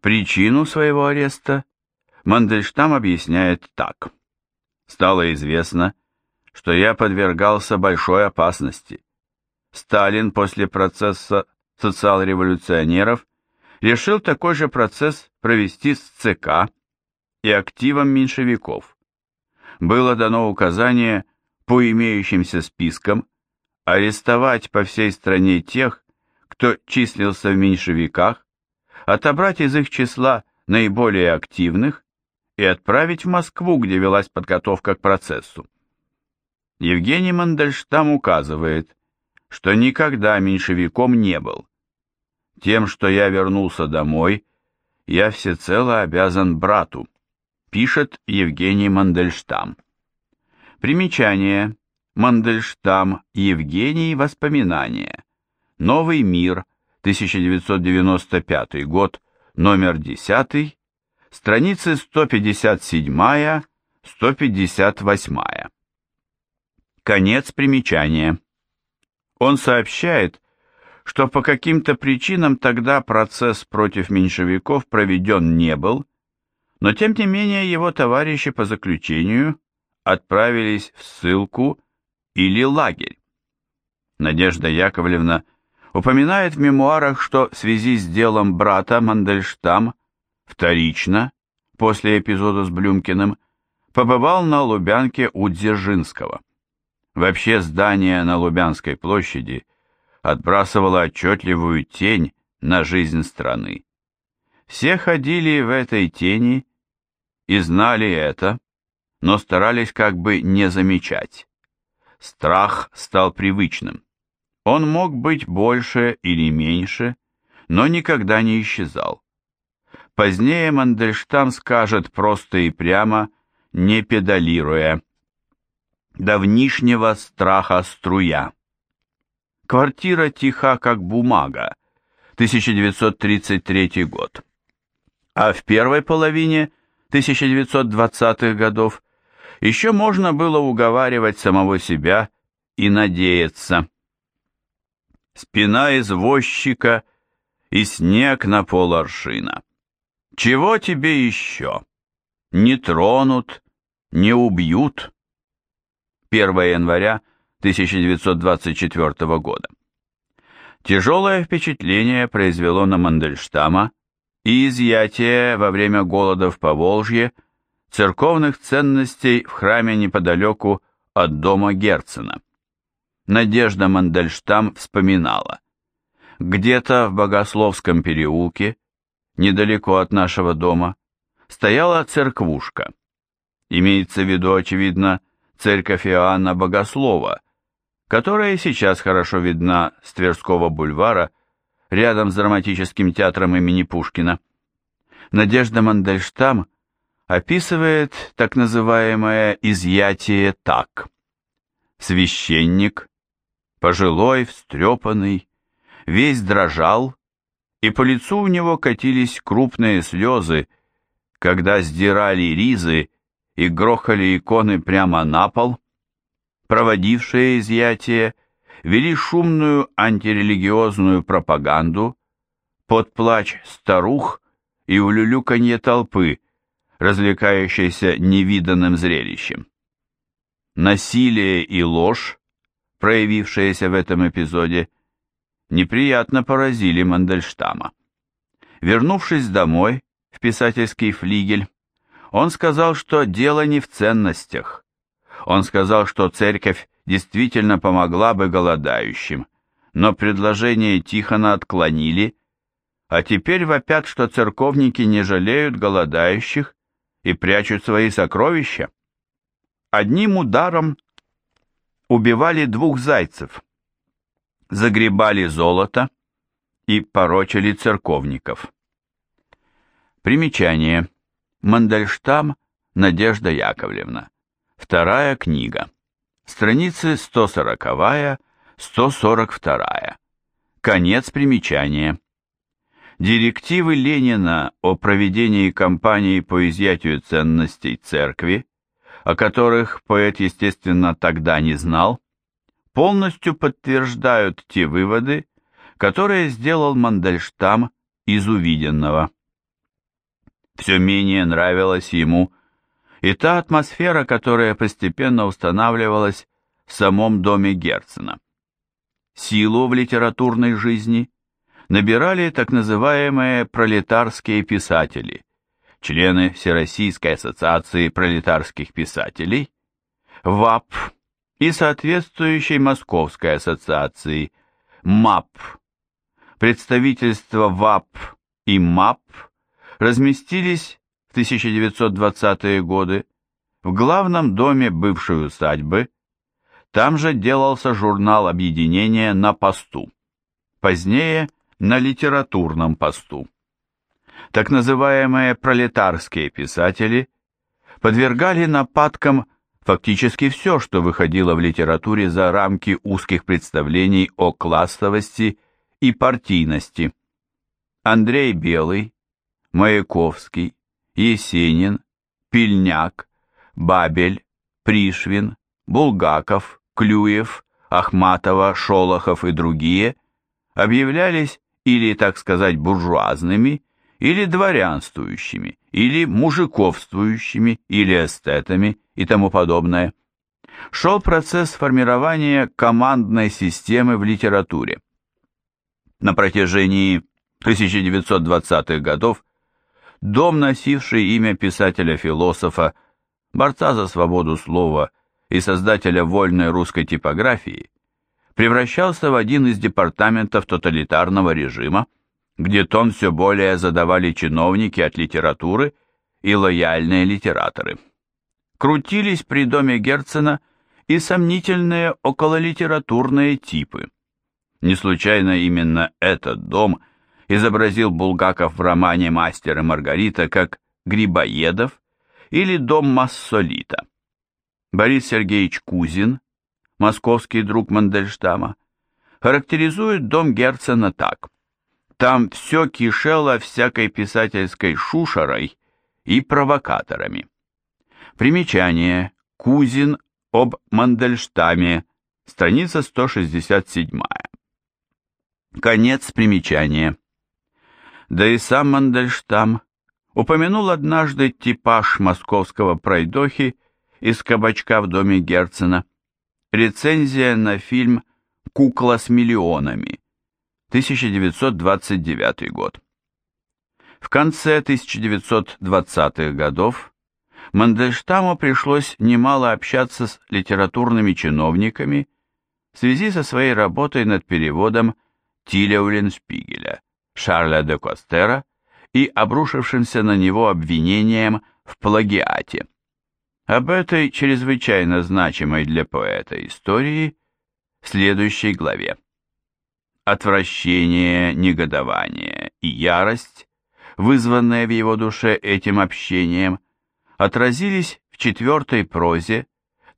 Причину своего ареста Мандельштам объясняет так. «Стало известно, что я подвергался большой опасности. Сталин после процесса социал-революционеров решил такой же процесс провести с ЦК и активом меньшевиков. Было дано указание по имеющимся спискам арестовать по всей стране тех, кто числился в меньшевиках, отобрать из их числа наиболее активных и отправить в Москву, где велась подготовка к процессу. Евгений Мандельштам указывает, что никогда меньшевиком не был. Тем, что я вернулся домой, я всецело обязан брату, пишет Евгений Мандельштам. Примечание. Мандельштам Евгений. Воспоминания. Новый мир. 1995 год. Номер 10. Страницы 157-158. Конец примечания. Он сообщает, что по каким-то причинам тогда процесс против меньшевиков проведен не был, но тем не менее его товарищи по заключению отправились в ссылку или лагерь. Надежда Яковлевна упоминает в мемуарах, что в связи с делом брата Мандельштам вторично, после эпизода с Блюмкиным, побывал на Лубянке у Дзержинского. Вообще здание на Лубянской площади отбрасывало отчетливую тень на жизнь страны. Все ходили в этой тени и знали это, но старались как бы не замечать. Страх стал привычным. Он мог быть больше или меньше, но никогда не исчезал. Позднее Мандельштам скажет просто и прямо, не педалируя. Давнишнего страха струя. Квартира тиха, как бумага. 1933 год. А в первой половине 1920-х годов еще можно было уговаривать самого себя и надеяться. Спина извозчика и снег на пол аршина. Чего тебе еще? Не тронут, не убьют. 1 января 1924 года. Тяжелое впечатление произвело на Мандельштама и изъятие во время голода в Поволжье церковных ценностей в храме неподалеку от дома Герцена. Надежда Мандельштам вспоминала. Где-то в Богословском переулке, недалеко от нашего дома, стояла церквушка. Имеется в виду, очевидно, церковь Иоанна Богослова, которая сейчас хорошо видна с Тверского бульвара, рядом с драматическим театром имени Пушкина. Надежда Мандельштам описывает так называемое изъятие так. Священник, пожилой, встрепанный, весь дрожал, и по лицу у него катились крупные слезы, когда сдирали ризы и грохали иконы прямо на пол, проводившие изъятие, вели шумную антирелигиозную пропаганду под плач старух и улюлюканье толпы, развлекающейся невиданным зрелищем. Насилие и ложь, проявившиеся в этом эпизоде, неприятно поразили Мандельштама. Вернувшись домой, в писательский флигель, он сказал, что дело не в ценностях. Он сказал, что церковь действительно помогла бы голодающим, но предложение Тихона отклонили, а теперь вопят, что церковники не жалеют голодающих и прячут свои сокровища. Одним ударом убивали двух зайцев, загребали золото и порочили церковников. Примечание. Мандельштам Надежда Яковлевна. Вторая книга. Страницы 140-142. Конец примечания. Директивы Ленина о проведении кампании по изъятию ценностей церкви, о которых поэт, естественно, тогда не знал, полностью подтверждают те выводы, которые сделал Мандельштам из увиденного. Все менее нравилась ему и та атмосфера, которая постепенно устанавливалась в самом доме Герцена. Силу в литературной жизни набирали так называемые пролетарские писатели, члены Всероссийской ассоциации пролетарских писателей, ВАП и соответствующей Московской ассоциации МАП. Представительства ВАП и МАП разместились в 1920-е годы в главном доме бывшей усадьбы, там же делался журнал объединения на посту, позднее на литературном посту. Так называемые пролетарские писатели подвергали нападкам фактически все, что выходило в литературе за рамки узких представлений о классовости и партийности. Андрей Белый, Маяковский, Есенин, Пильняк, Бабель, Пришвин, Булгаков, Клюев, Ахматова, Шолохов и другие объявлялись или, так сказать, буржуазными, или дворянствующими, или мужиковствующими, или эстетами и тому подобное. Шел процесс формирования командной системы в литературе. На протяжении 1920-х годов дом, носивший имя писателя-философа, борца за свободу слова и создателя вольной русской типографии, превращался в один из департаментов тоталитарного режима, где тон все более задавали чиновники от литературы и лояльные литераторы. Крутились при доме Герцена и сомнительные окололитературные типы. Не случайно именно этот дом изобразил Булгаков в романе «Мастер и Маргарита» как Грибоедов или «Дом Массолита». Борис Сергеевич Кузин, московский друг Мандельштама, характеризует дом Герцена так. Там все кишело всякой писательской шушерой и провокаторами. Примечание. Кузин об Мандельштаме, страница 167. Конец примечания. Да и сам Мандельштам упомянул однажды типаж московского пройдохи из кабачка в доме Герцена. Рецензия на фильм «Кукла с миллионами», 1929 год. В конце 1920-х годов Мандельштаму пришлось немало общаться с литературными чиновниками в связи со своей работой над переводом Тиля Уллиншпигеля, Шарля де Костера и обрушившимся на него обвинением в плагиате. Об этой чрезвычайно значимой для поэта истории в следующей главе. Отвращение, негодование и ярость, вызванные в его душе этим общением, отразились в четвертой прозе,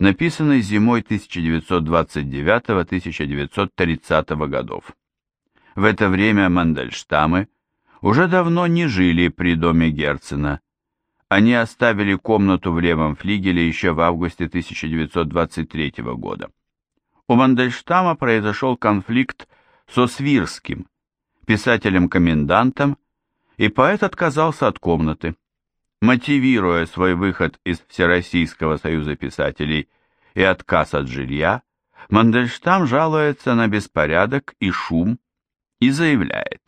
написанной зимой 1929-1930 годов. В это время Мандельштамы уже давно не жили при доме Герцена. Они оставили комнату в левом флигеле еще в августе 1923 года. У Мандельштама произошел конфликт со Свирским, писателем-комендантом, и поэт отказался от комнаты. Мотивируя свой выход из Всероссийского союза писателей и отказ от жилья, Мандельштам жалуется на беспорядок и шум, и заявляет,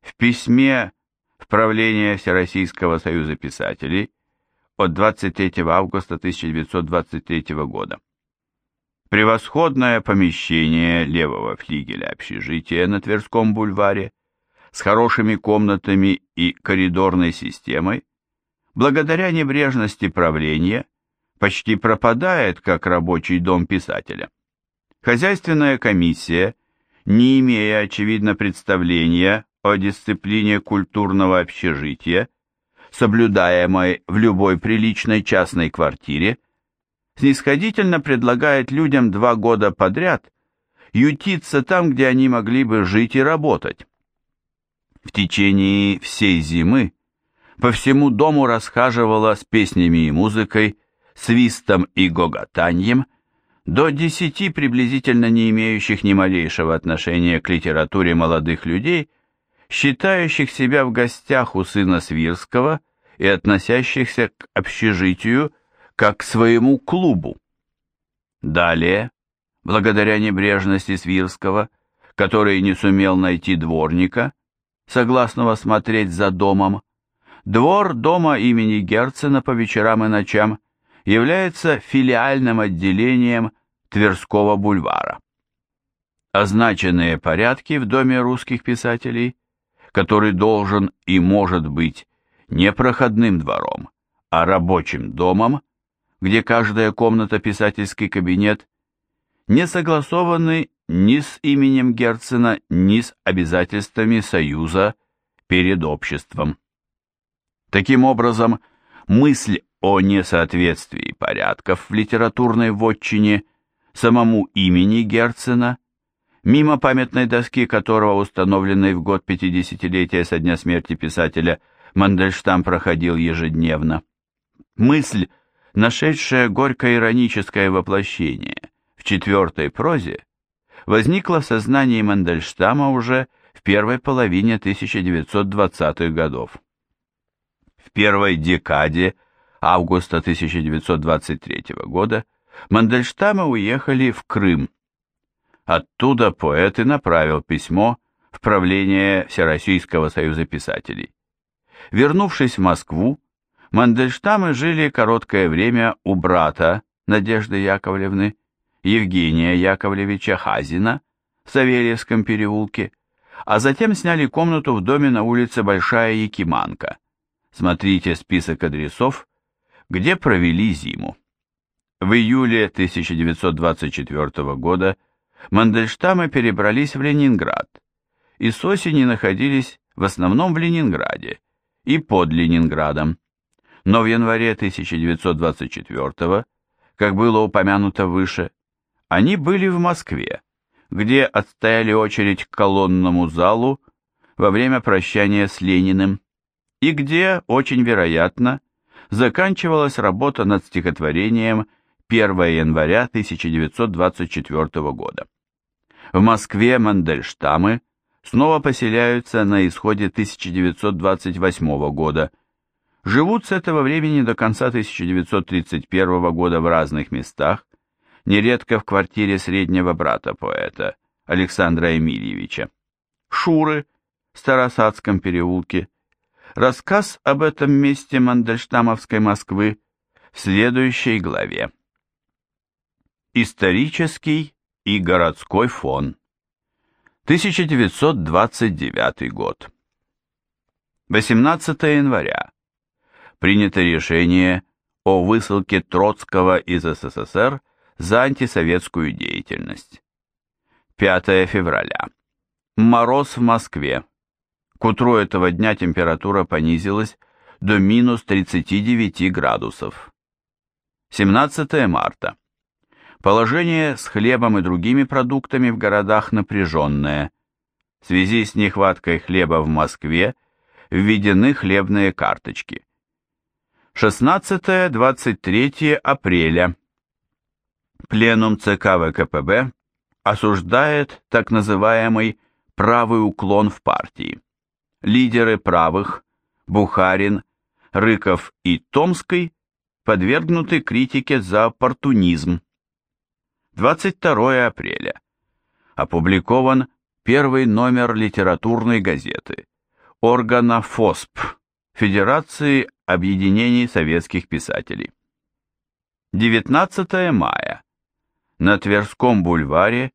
в письме в правление Всероссийского союза писателей от 23 августа 1923 года. Превосходное помещение левого флигеля общежития на Тверском бульваре с хорошими комнатами и коридорной системой, благодаря небрежности правления, почти пропадает как рабочий дом писателя. Хозяйственная комиссия – не имея, очевидно, представления о дисциплине культурного общежития, соблюдаемой в любой приличной частной квартире, снисходительно предлагает людям два года подряд ютиться там, где они могли бы жить и работать. В течение всей зимы по всему дому расхаживала с песнями и музыкой, свистом и гоготаньем до десяти приблизительно не имеющих ни малейшего отношения к литературе молодых людей, считающих себя в гостях у сына Свирского и относящихся к общежитию как к своему клубу. Далее, благодаря небрежности Свирского, который не сумел найти дворника, согласного смотреть за домом, двор дома имени Герцена по вечерам и ночам является филиальным отделением Тверского бульвара. Означенные порядки в Доме русских писателей, который должен и может быть не проходным двором, а рабочим домом, где каждая комната писательский кабинет, не согласованы ни с именем Герцена, ни с обязательствами Союза перед обществом. Таким образом, мысль о несоответствии порядков в литературной вотчине самому имени Герцена, мимо памятной доски которого, установленной в год 50-летия со дня смерти писателя, Мандельштам проходил ежедневно. Мысль, нашедшая горько-ироническое воплощение в четвертой прозе, возникла в сознании Мандельштама уже в первой половине 1920-х годов. В первой декаде августа 1923 года Мандельштамы уехали в Крым. Оттуда поэт и направил письмо в правление Всероссийского союза писателей. Вернувшись в Москву, Мандельштамы жили короткое время у брата Надежды Яковлевны, Евгения Яковлевича Хазина в Савельевском переулке, а затем сняли комнату в доме на улице Большая Якиманка. Смотрите список адресов где провели зиму. В июле 1924 года Мандельштамы перебрались в Ленинград и с осени находились в основном в Ленинграде и под Ленинградом. Но в январе 1924, как было упомянуто выше, они были в Москве, где отстояли очередь к колонному залу во время прощания с Лениным, и где, очень вероятно, заканчивалась работа над стихотворением 1 января 1924 года. В Москве Мандельштамы снова поселяются на исходе 1928 года, живут с этого времени до конца 1931 года в разных местах, нередко в квартире среднего брата поэта Александра Эмильевича, Шуры в Старосадском переулке, Рассказ об этом месте Мандельштамовской Москвы в следующей главе. Исторический и городской фон. 1929 год. 18 января. Принято решение о высылке Троцкого из СССР за антисоветскую деятельность. 5 февраля. Мороз в Москве. К утру этого дня температура понизилась до минус 39 градусов. 17 марта. Положение с хлебом и другими продуктами в городах напряженное. В связи с нехваткой хлеба в Москве введены хлебные карточки. 16-23 апреля. Пленум ЦК ВКПБ осуждает так называемый правый уклон в партии лидеры правых Бухарин, Рыков и Томский подвергнуты критике за оппортунизм. 22 апреля. Опубликован первый номер литературной газеты органа ФОСП Федерации объединений советских писателей. 19 мая. На Тверском бульваре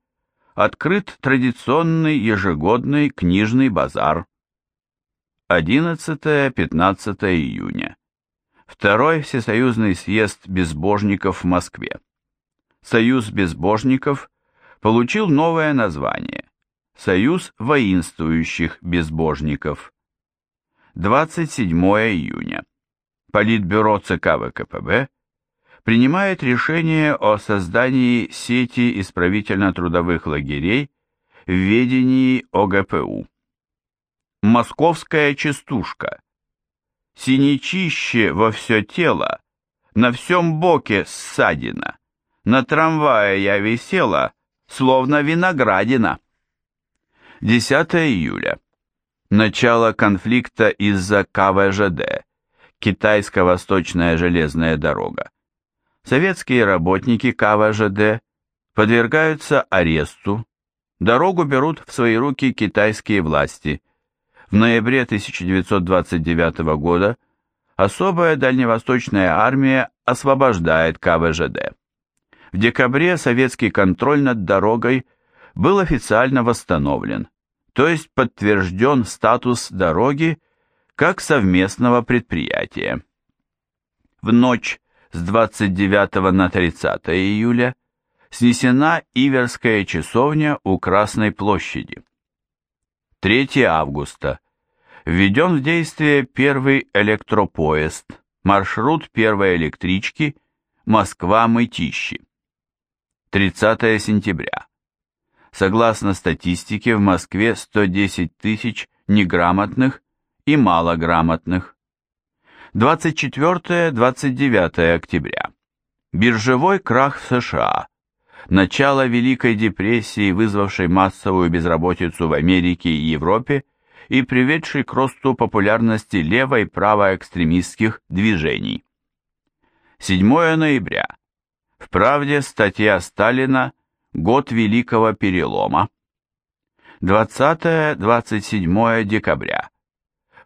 открыт традиционный ежегодный книжный базар 11-15 июня. Второй Всесоюзный съезд безбожников в Москве. Союз безбожников получил новое название – Союз воинствующих безбожников. 27 июня. Политбюро ЦК ВКПБ принимает решение о создании сети исправительно-трудовых лагерей в ведении ОГПУ. Московская частушка. Синячище во все тело, на всем боке ссадина. На трамвае я висела, словно виноградина. 10 июля. Начало конфликта из-за КВЖД. Китайско-Восточная железная дорога. Советские работники КВЖД подвергаются аресту, дорогу берут в свои руки китайские власти. В ноябре 1929 года особая дальневосточная армия освобождает КВЖД. В декабре советский контроль над дорогой был официально восстановлен, то есть подтвержден статус дороги как совместного предприятия. В ночь с 29 на 30 июля снесена Иверская часовня у Красной площади. 3 августа. Введен в действие первый электропоезд, маршрут первой электрички Москва-Мытищи. 30 сентября. Согласно статистике, в Москве 110 тысяч неграмотных и малограмотных. 24-29 октября. Биржевой крах в США. Начало Великой депрессии, вызвавшей массовую безработицу в Америке и Европе и приведшей к росту популярности лево- и правоэкстремистских движений. 7 ноября. В «Правде» статья Сталина «Год Великого Перелома». 20-27 декабря.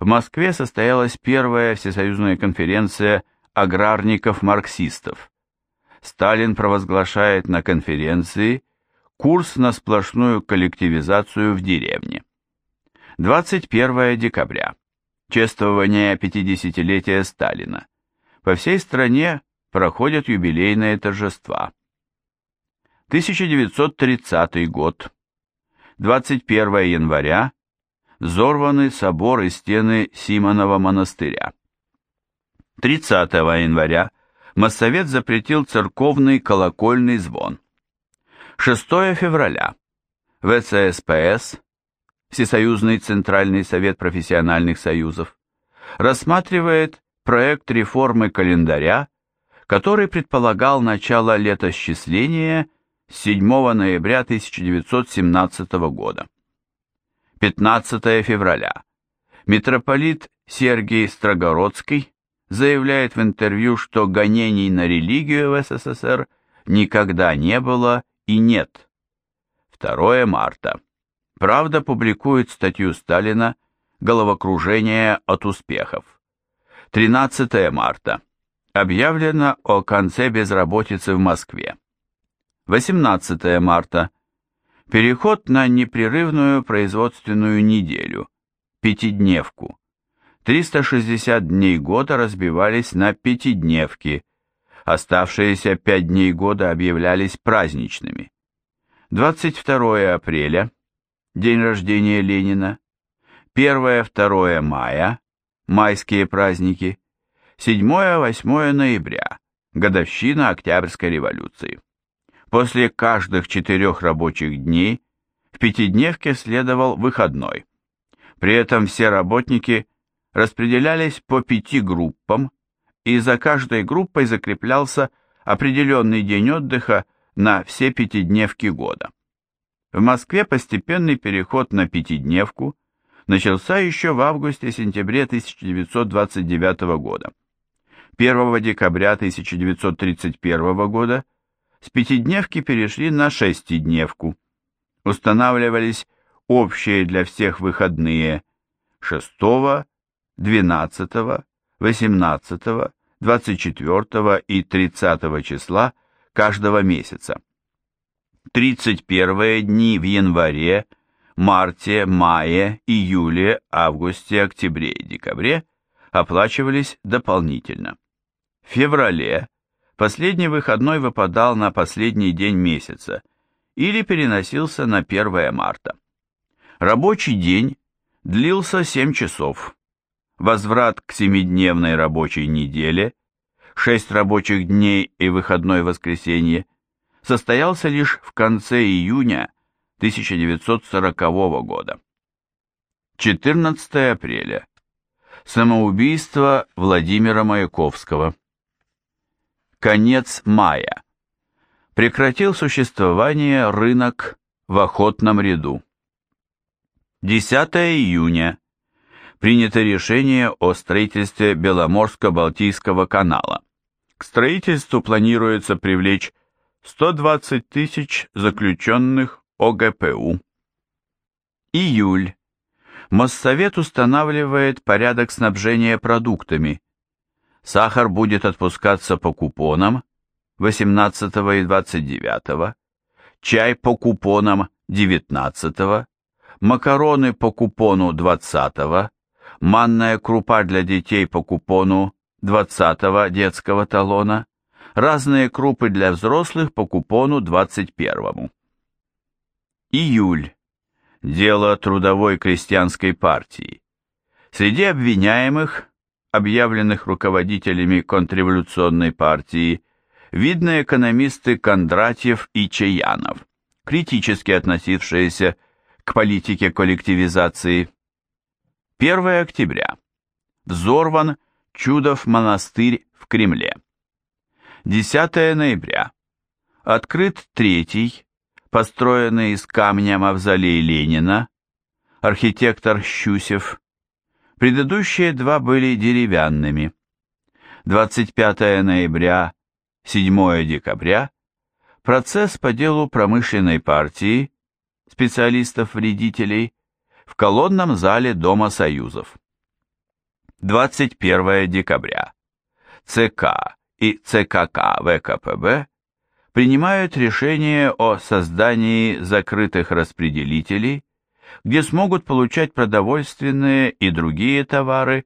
В Москве состоялась первая всесоюзная конференция аграрников-марксистов. Сталин провозглашает на конференции курс на сплошную коллективизацию в деревне. 21 декабря. Чествование 50-летия Сталина. По всей стране проходят юбилейные торжества. 1930 год. 21 января. Взорваны собор и стены Симонова монастыря. 30 января Моссовет запретил церковный колокольный звон. 6 февраля. ВЦСПС, Всесоюзный Центральный Совет профессиональных союзов, рассматривает проект реформы календаря который предполагал начало летосчисления с 7 ноября 1917 года. 15 февраля. Митрополит Сергий Строгородский заявляет в интервью, что гонений на религию в СССР никогда не было и нет. 2 марта. Правда публикует статью Сталина «Головокружение от успехов». 13 марта. Объявлено о конце безработицы в Москве. 18 марта. Переход на непрерывную производственную неделю, пятидневку. 360 дней года разбивались на пятидневки, оставшиеся 5 дней года объявлялись праздничными. 22 апреля, день рождения Ленина, 1-2 мая, майские праздники, 7-8 ноября, годовщина Октябрьской революции. После каждых четырех рабочих дней в пятидневке следовал выходной. При этом все работники распределялись по пяти группам, и за каждой группой закреплялся определенный день отдыха на все пятидневки года. В Москве постепенный переход на пятидневку начался еще в августе-сентябре 1929 года. 1 декабря 1931 года с пятидневки перешли на шестидневку. Устанавливались общие для всех выходные 6, 12, 18, 24 и 30 числа каждого месяца. 31 дни в январе, марте, мае, июле, августе, октябре и декабре оплачивались дополнительно. В феврале последний выходной выпадал на последний день месяца или переносился на 1 марта. Рабочий день длился 7 часов. Возврат к семидневной рабочей неделе, 6 рабочих дней и выходной воскресенье, состоялся лишь в конце июня 1940 года. 14 апреля. Самоубийство Владимира Маяковского. Конец мая. Прекратил существование рынок в охотном ряду. 10 июня. принято решение о строительстве Беломорско-Балтийского канала. К строительству планируется привлечь 120 тысяч заключенных ОГПУ. Июль. Моссовет устанавливает порядок снабжения продуктами. Сахар будет отпускаться по купонам 18 и 29, чай по купонам 19, макароны по купону 20, манная крупа для детей по купону 20 детского талона, разные крупы для взрослых по купону 21. Июль. Дело трудовой крестьянской партии. Среди обвиняемых, объявленных руководителями контрреволюционной партии, видны экономисты Кондратьев и Чаянов, критически относившиеся к политике коллективизации. 1 октября. Взорван Чудов монастырь в Кремле. 10 ноября. Открыт третий, построенный из камня мавзолей Ленина, архитектор Щусев. Предыдущие два были деревянными. 25 ноября 7 декабря процесс по делу промышленной партии, специалистов-вредителей, в колонном зале Дома Союзов. 21 декабря. ЦК и ЦКК ВКПБ принимают решение о создании закрытых распределителей, где смогут получать продовольственные и другие товары,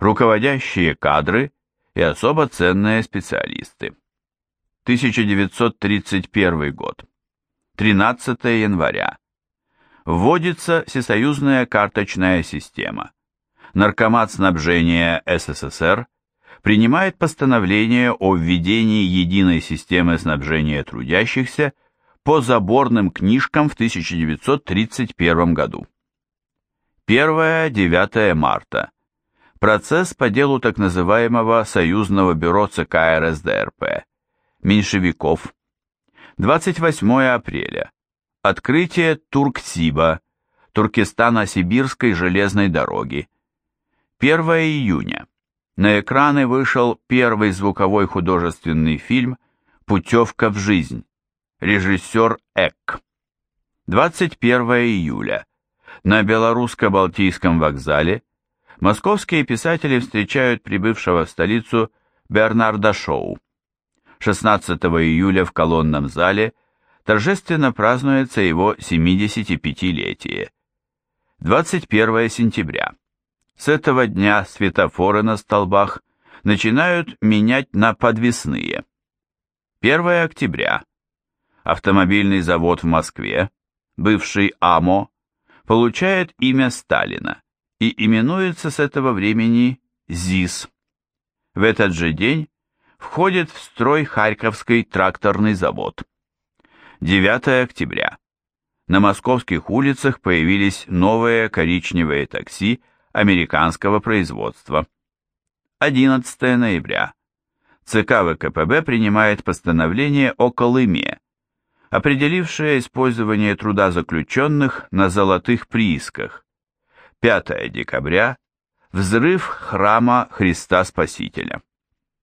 руководящие кадры и особо ценные специалисты. 1931 год. 13 января. Вводится всесоюзная карточная система. Наркомат снабжения СССР принимает постановление о введении единой системы снабжения трудящихся по заборным книжкам в 1931 году. 1-9 марта. Процесс по делу так называемого Союзного бюро ЦК РСДРП меньшевиков. 28 апреля. Открытие Турксиба, Туркестано-Сибирской железной дороги. 1 июня. На экраны вышел первый звуковой художественный фильм «Путевка в жизнь». Режиссер Эк. 21 июля. На Белорусско-Балтийском вокзале московские писатели встречают прибывшего в столицу Бернарда Шоу. 16 июля в колонном зале торжественно празднуется его 75-летие. 21 сентября. С этого дня светофоры на столбах начинают менять на подвесные. 1 октября. Автомобильный завод в Москве, бывший АМО, получает имя Сталина и именуется с этого времени ЗИС. В этот же день входит в строй Харьковский тракторный завод. 9 октября. На московских улицах появились новые коричневые такси американского производства. 11 ноября. ЦК ВКПБ принимает постановление о Колыме, определившее использование труда заключенных на золотых приисках. 5 декабря. Взрыв храма Христа Спасителя.